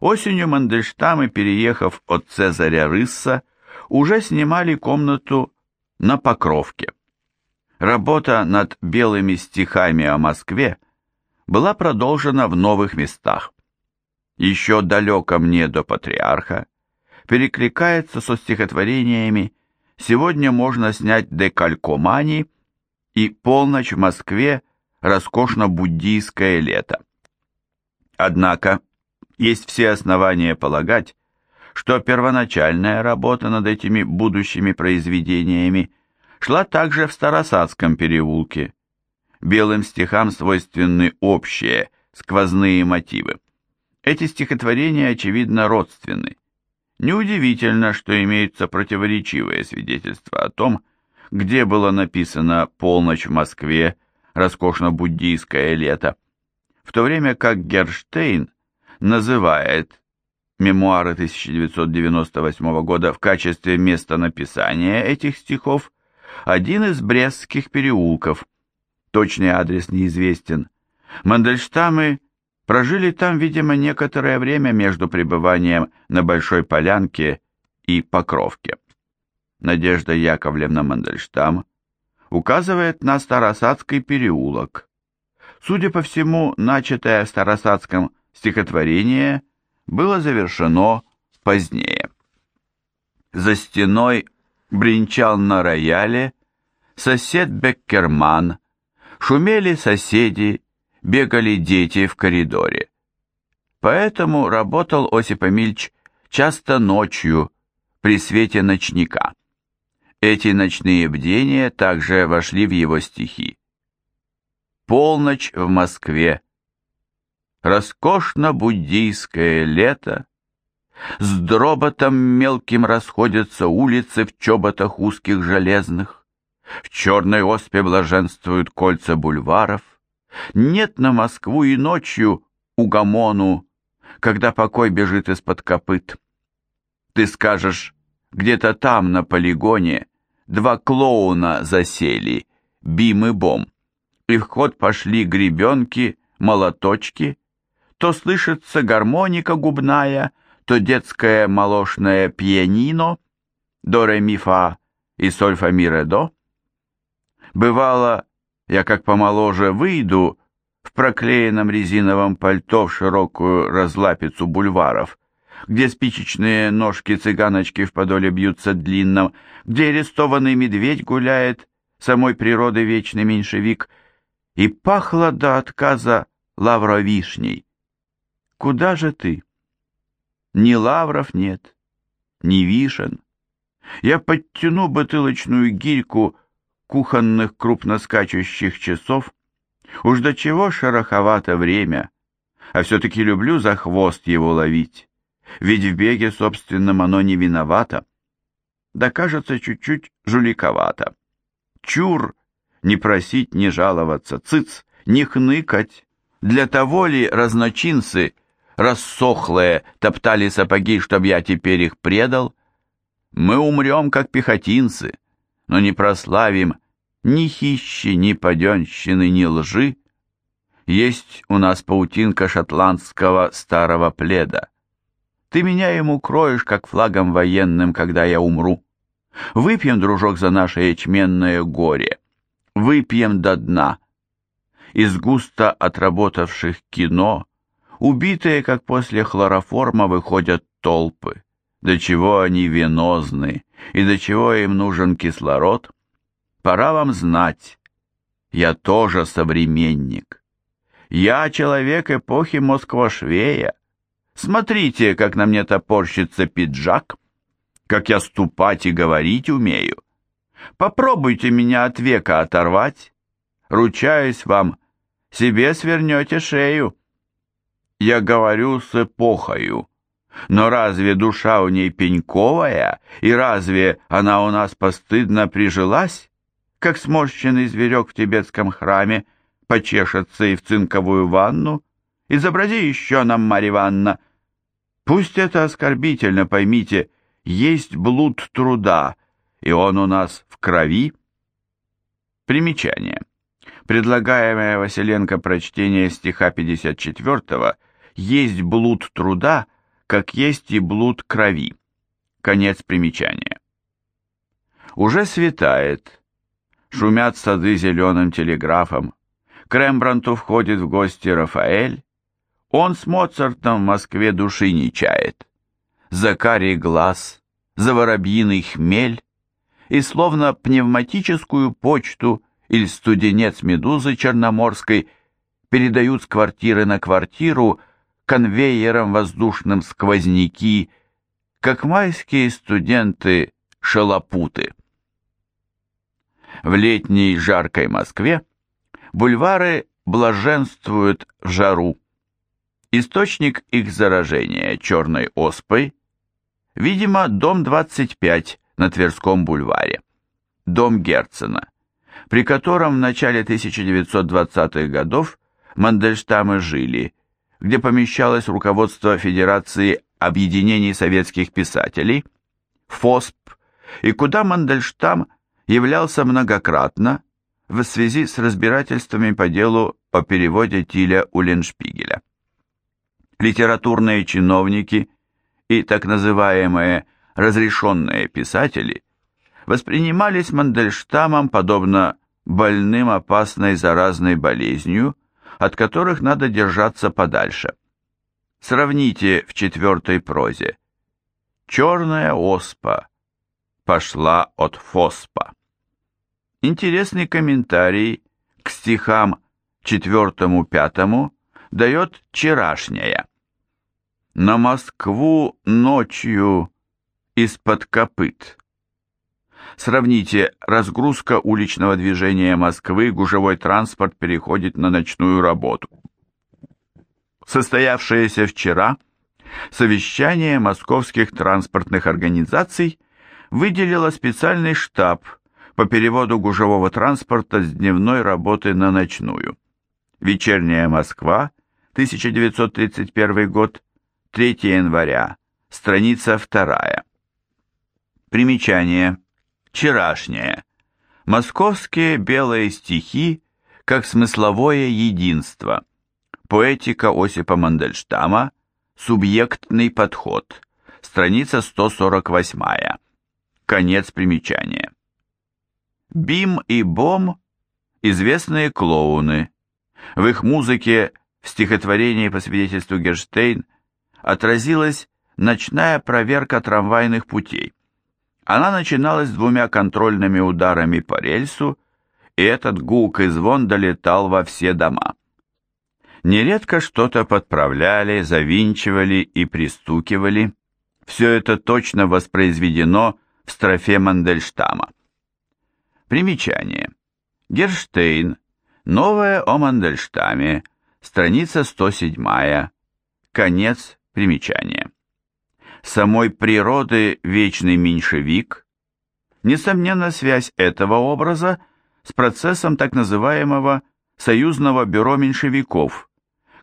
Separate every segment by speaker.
Speaker 1: Осенью Мандельштамы, переехав от Цезаря Рысса, уже снимали комнату на Покровке. Работа над белыми стихами о Москве была продолжена в новых местах. Еще далеко мне до патриарха, перекликается со стихотворениями «Сегодня можно снять декалькомани» и «Полночь в Москве. Роскошно-буддийское лето». Однако, есть все основания полагать, что первоначальная работа над этими будущими произведениями шла также в Старосадском переулке. Белым стихам свойственны общие, сквозные мотивы. Эти стихотворения, очевидно, родственны. Неудивительно, что имеются противоречивые свидетельства о том, где было написано «Полночь в Москве», «Роскошно-буддийское лето», в то время как Герштейн называет мемуары 1998 года в качестве места написания этих стихов один из брестских переулков. Точный адрес неизвестен. Мандельштамы прожили там, видимо, некоторое время между пребыванием на Большой Полянке и Покровке. Надежда Яковлевна Мандельштам указывает на Старосадский переулок. Судя по всему, начатое в Старосадском стихотворение было завершено позднее. За стеной бренчал на рояле сосед Беккерман, шумели соседи, бегали дети в коридоре. Поэтому работал Осип Эмильч часто ночью при свете ночника. Эти ночные бдения также вошли в его стихи. Полночь в Москве. Роскошно-буддийское лето. С дроботом мелким расходятся улицы в чоботах узких железных. В черной оспе блаженствуют кольца бульваров. Нет на Москву и ночью угомону, когда покой бежит из-под копыт. Ты скажешь, где-то там, на полигоне, два клоуна засели, Бим и Бом, и в ход пошли гребенки, молоточки, то слышится гармоника губная, то детское молочное пианино, до ре ми фа и соль фа ми ре до. Бывало, я как помоложе выйду в проклеенном резиновом пальто в широкую разлапицу бульваров, где спичечные ножки-цыганочки в подоле бьются длинном, где арестованный медведь гуляет, самой природы вечный меньшевик, и пахло до отказа лавровишней. Куда же ты? Ни лавров нет, ни вишен. Я подтяну бутылочную гирьку кухонных крупноскачущих часов. Уж до чего шероховато время, а все-таки люблю за хвост его ловить. Ведь в беге собственном оно не виновато. Да кажется чуть-чуть жуликовато. Чур, не просить, не жаловаться, цыц, не хныкать. Для того ли разночинцы, рассохлые, топтали сапоги, чтоб я теперь их предал? Мы умрем, как пехотинцы, но не прославим ни хищи, ни паденщины, ни лжи. Есть у нас паутинка шотландского старого пледа. Ты меня ему кроешь, как флагом военным, когда я умру. Выпьем, дружок, за наше ячменное горе. Выпьем до дна. Из густо отработавших кино, убитые, как после хлороформа, выходят толпы. До чего они венозны, и до чего им нужен кислород? Пора вам знать, я тоже современник. Я человек эпохи Москва-Швея. Смотрите, как на мне топорщится пиджак, как я ступать и говорить умею. Попробуйте меня от века оторвать. Ручаюсь вам, себе свернете шею. Я говорю с эпохою. Но разве душа у ней пеньковая, и разве она у нас постыдно прижилась, как сморщенный зверек в тибетском храме почешется и в цинковую ванну? Изобрази еще нам, Марья Ивановна. Пусть это оскорбительно, поймите, есть блуд труда, и он у нас в крови. Примечание. Предлагаемое Василенко прочтение стиха 54-го «Есть блуд труда» как есть и блуд крови. Конец примечания. Уже светает, шумят сады зеленым телеграфом, к Рембранту входит в гости Рафаэль, он с Моцартом в Москве души не чает. За карий глаз, за воробьиный хмель, и словно пневматическую почту или студенец медузы черноморской передают с квартиры на квартиру конвейером воздушным сквозняки, как майские студенты шалопуты. В летней жаркой Москве бульвары блаженствуют в жару. Источник их заражения черной оспой, видимо, дом 25 на Тверском бульваре, дом Герцена, при котором в начале 1920-х годов Мандельштамы жили, где помещалось руководство Федерации объединений советских писателей, ФОСП, и куда Мандельштам являлся многократно в связи с разбирательствами по делу о переводе Тиля Уленшпигеля. Литературные чиновники и так называемые разрешенные писатели воспринимались Мандельштамом подобно больным опасной заразной болезнью, от которых надо держаться подальше. Сравните в четвертой прозе. «Черная оспа пошла от фоспа». Интересный комментарий к стихам четвертому-пятому дает вчерашняя. На Москву ночью из-под копыт. Сравните, разгрузка уличного движения Москвы, гужевой транспорт переходит на ночную работу. Состоявшееся вчера совещание московских транспортных организаций выделило специальный штаб по переводу гужевого транспорта с дневной работы на ночную. Вечерняя Москва, 1931 год, 3 января, страница 2. Примечание. Вчерашнее. Московские белые стихи как смысловое единство. Поэтика Осипа Мандельштама. Субъектный подход. Страница 148. Конец примечания. Бим и Бом – известные клоуны. В их музыке в стихотворении по свидетельству Герштейн отразилась ночная проверка трамвайных путей. Она начиналась двумя контрольными ударами по рельсу, и этот гулк и звон долетал во все дома. Нередко что-то подправляли, завинчивали и пристукивали. Все это точно воспроизведено в строфе Мандельштама. Примечание. Герштейн. Новое о Мандельштаме. Страница 107. Конец примечания самой природы вечный меньшевик, несомненно, связь этого образа с процессом так называемого Союзного бюро меньшевиков,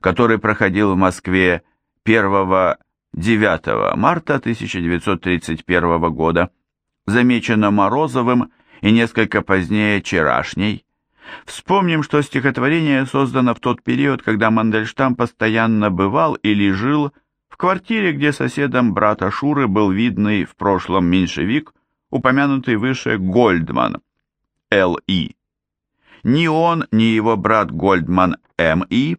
Speaker 1: который проходил в Москве 1-9 марта 1931 года, замечено Морозовым и несколько позднее Вчерашней. Вспомним, что стихотворение создано в тот период, когда Мандельштам постоянно бывал или жил в квартире, где соседом брата Шуры был видный в прошлом меньшевик, упомянутый выше Гольдман, Л.И. Ни он, ни его брат Гольдман М.И.,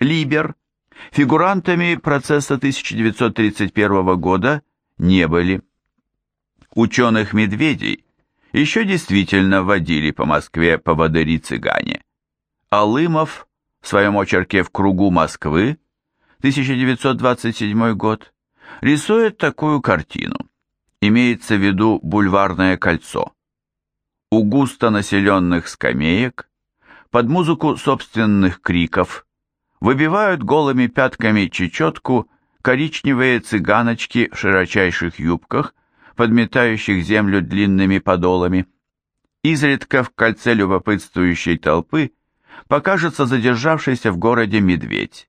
Speaker 1: Либер, фигурантами процесса 1931 года не были. Ученых-медведей еще действительно водили по Москве поводыри-цыгане. Алымов в своем очерке «В кругу Москвы» 1927 год, рисует такую картину. Имеется в виду бульварное кольцо. У густо населенных скамеек, под музыку собственных криков, выбивают голыми пятками чечетку коричневые цыганочки в широчайших юбках, подметающих землю длинными подолами. Изредка в кольце любопытствующей толпы покажется задержавшийся в городе медведь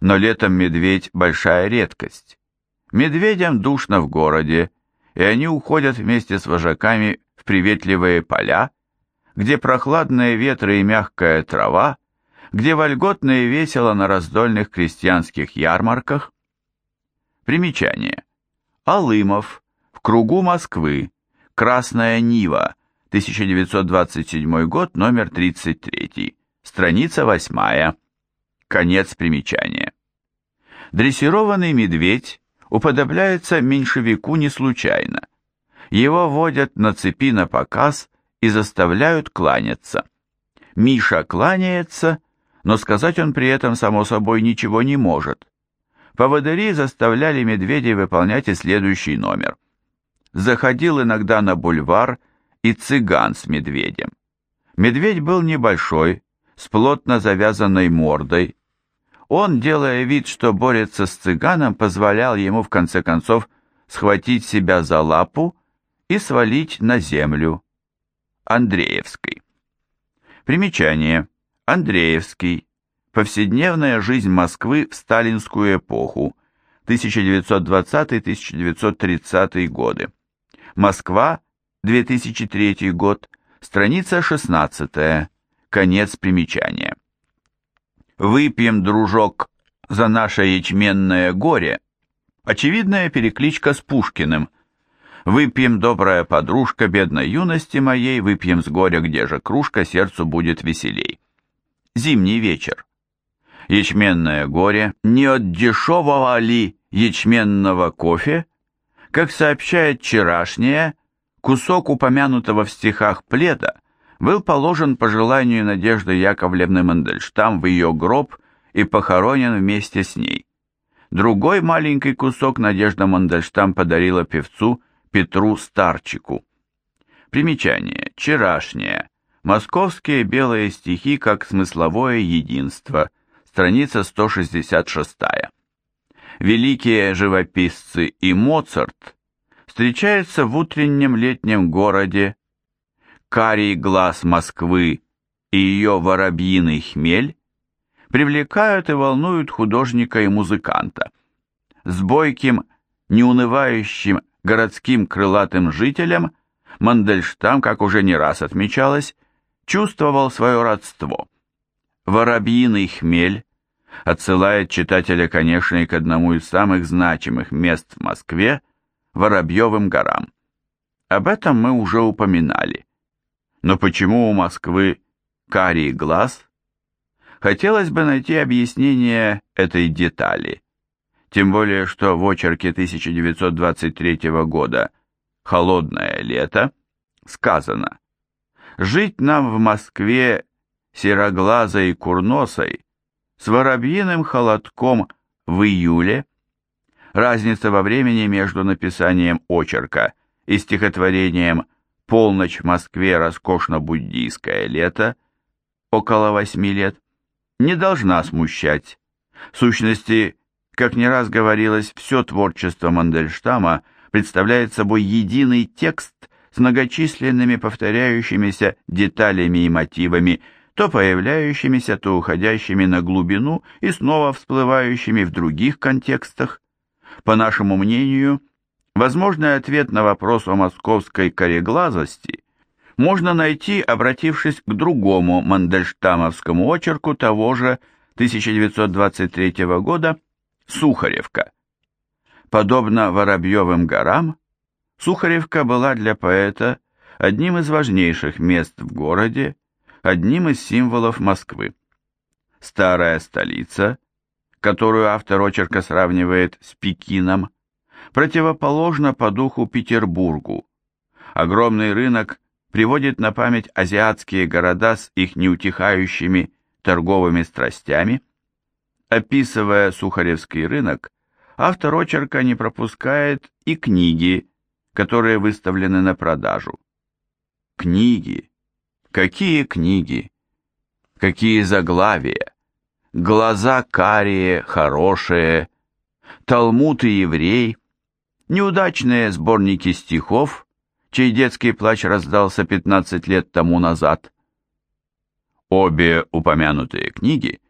Speaker 1: но летом медведь – большая редкость. Медведям душно в городе, и они уходят вместе с вожаками в приветливые поля, где прохладные ветры и мягкая трава, где вольготно и весело на раздольных крестьянских ярмарках. Примечание. Алымов. В кругу Москвы. Красная Нива. 1927 год, номер 33. Страница 8. Конец примечания. Дрессированный медведь уподобляется меньшевику не случайно. Его водят на цепи на показ и заставляют кланяться. Миша кланяется, но сказать он при этом, само собой, ничего не может. Поводыри заставляли медведей выполнять и следующий номер. Заходил иногда на бульвар и цыган с медведем. Медведь был небольшой, с плотно завязанной мордой. Он, делая вид, что борется с цыганом, позволял ему в конце концов схватить себя за лапу и свалить на землю. Андреевской. Примечание. Андреевский. Повседневная жизнь Москвы в сталинскую эпоху. 1920-1930 годы. Москва, 2003 год. Страница 16. Конец примечания. «Выпьем, дружок, за наше ячменное горе» очевидная перекличка с Пушкиным. «Выпьем, добрая подружка бедной юности моей, выпьем с горя, где же кружка, сердцу будет веселей». Зимний вечер. Ячменное горе не от дешевого ли ячменного кофе, как сообщает вчерашнее, кусок упомянутого в стихах пледа был положен по желанию Надежды Яковлевны Мандельштам в ее гроб и похоронен вместе с ней. Другой маленький кусок Надежда Мандельштам подарила певцу Петру Старчику. Примечание. Вчерашнее. Московские белые стихи как смысловое единство. Страница 166. Великие живописцы и Моцарт встречаются в утреннем летнем городе карий глаз Москвы и ее воробьиный хмель привлекают и волнуют художника и музыканта. С бойким, неунывающим городским крылатым жителям Мандельштам, как уже не раз отмечалось, чувствовал свое родство. Воробьиный хмель отсылает читателя, конечно, и к одному из самых значимых мест в Москве, Воробьевым горам. Об этом мы уже упоминали. Но почему у Москвы карий глаз? Хотелось бы найти объяснение этой детали. Тем более, что в очерке 1923 года «Холодное лето» сказано «Жить нам в Москве сероглазой и курносой с воробьиным холодком в июле». Разница во времени между написанием очерка и стихотворением полночь в Москве роскошно-буддийское лето, около восьми лет, не должна смущать. В сущности, как не раз говорилось, все творчество Мандельштама представляет собой единый текст с многочисленными повторяющимися деталями и мотивами, то появляющимися, то уходящими на глубину и снова всплывающими в других контекстах. По нашему мнению, Возможный ответ на вопрос о московской кореглазости можно найти, обратившись к другому мандельштамовскому очерку того же 1923 года «Сухаревка». Подобно Воробьевым горам, Сухаревка была для поэта одним из важнейших мест в городе, одним из символов Москвы. Старая столица, которую автор очерка сравнивает с Пекином, противоположно по духу Петербургу. Огромный рынок приводит на память азиатские города с их неутихающими торговыми страстями. Описывая Сухаревский рынок, автор очерка не пропускает и книги, которые выставлены на продажу. Книги. Какие книги? Какие заглавия? Глаза карие, хорошие. Талмуд и еврей – неудачные сборники стихов, чей детский плач раздался 15 лет тому назад. Обе упомянутые книги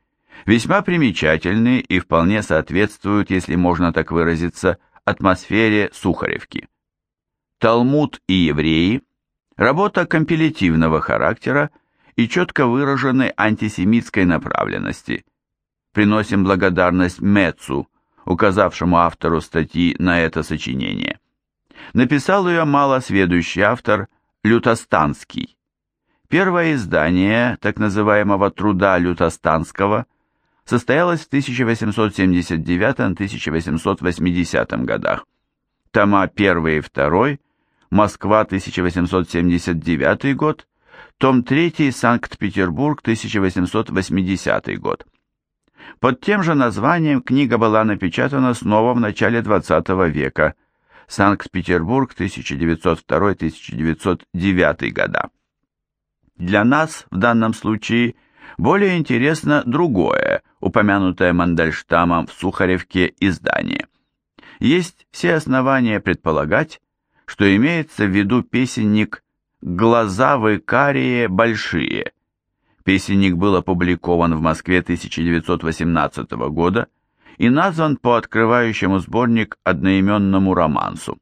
Speaker 1: весьма примечательны и вполне соответствуют, если можно так выразиться, атмосфере Сухаревки. Талмуд и евреи – работа компилятивного характера и четко выраженной антисемитской направленности. Приносим благодарность Мецу, указавшему автору статьи на это сочинение. Написал ее малосведущий автор Лютостанский. Первое издание так называемого труда Лютостанского состоялось в 1879-1880 годах. Тома 1 и 2, Москва, 1879 год, том 3, Санкт-Петербург, 1880 год. Под тем же названием книга была напечатана снова в начале XX века, Санкт-Петербург, 1902-1909 года. Для нас в данном случае более интересно другое, упомянутое Мандельштамом в Сухаревке издание. Есть все основания предполагать, что имеется в виду песенник «Глаза вы карие большие». Песенник был опубликован в Москве 1918 года и назван по открывающему сборник одноименному романсу.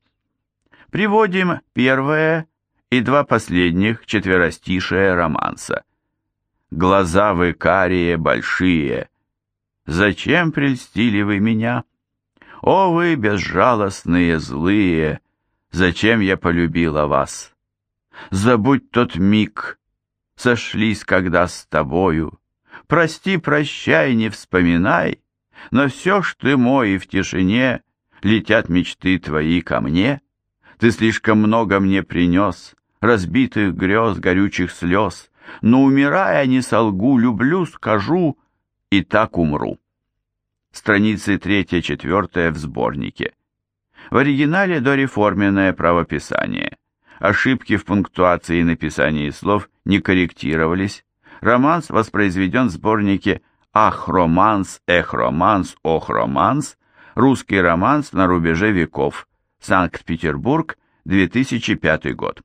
Speaker 1: Приводим первое и два последних четверостишия романса. «Глаза вы карие большие, зачем прельстили вы меня? О, вы безжалостные, злые, зачем я полюбила вас? Забудь тот миг, сошлись когда с тобою, Прости, прощай, не вспоминай, но все ж ты мой, и в тишине Летят мечты твои ко мне. Ты слишком много мне принес, разбитых грез, горючих слез, но, умирая, не солгу, люблю, скажу, и так умру. Страницы 3-4 в сборнике. В оригинале дореформенное правописание. Ошибки в пунктуации и написании слов не корректировались. Романс воспроизведен в сборнике «Ах-романс», «Эх-романс», «Ох-романс», «Русский романс на рубеже веков», Санкт-Петербург, 2005 год.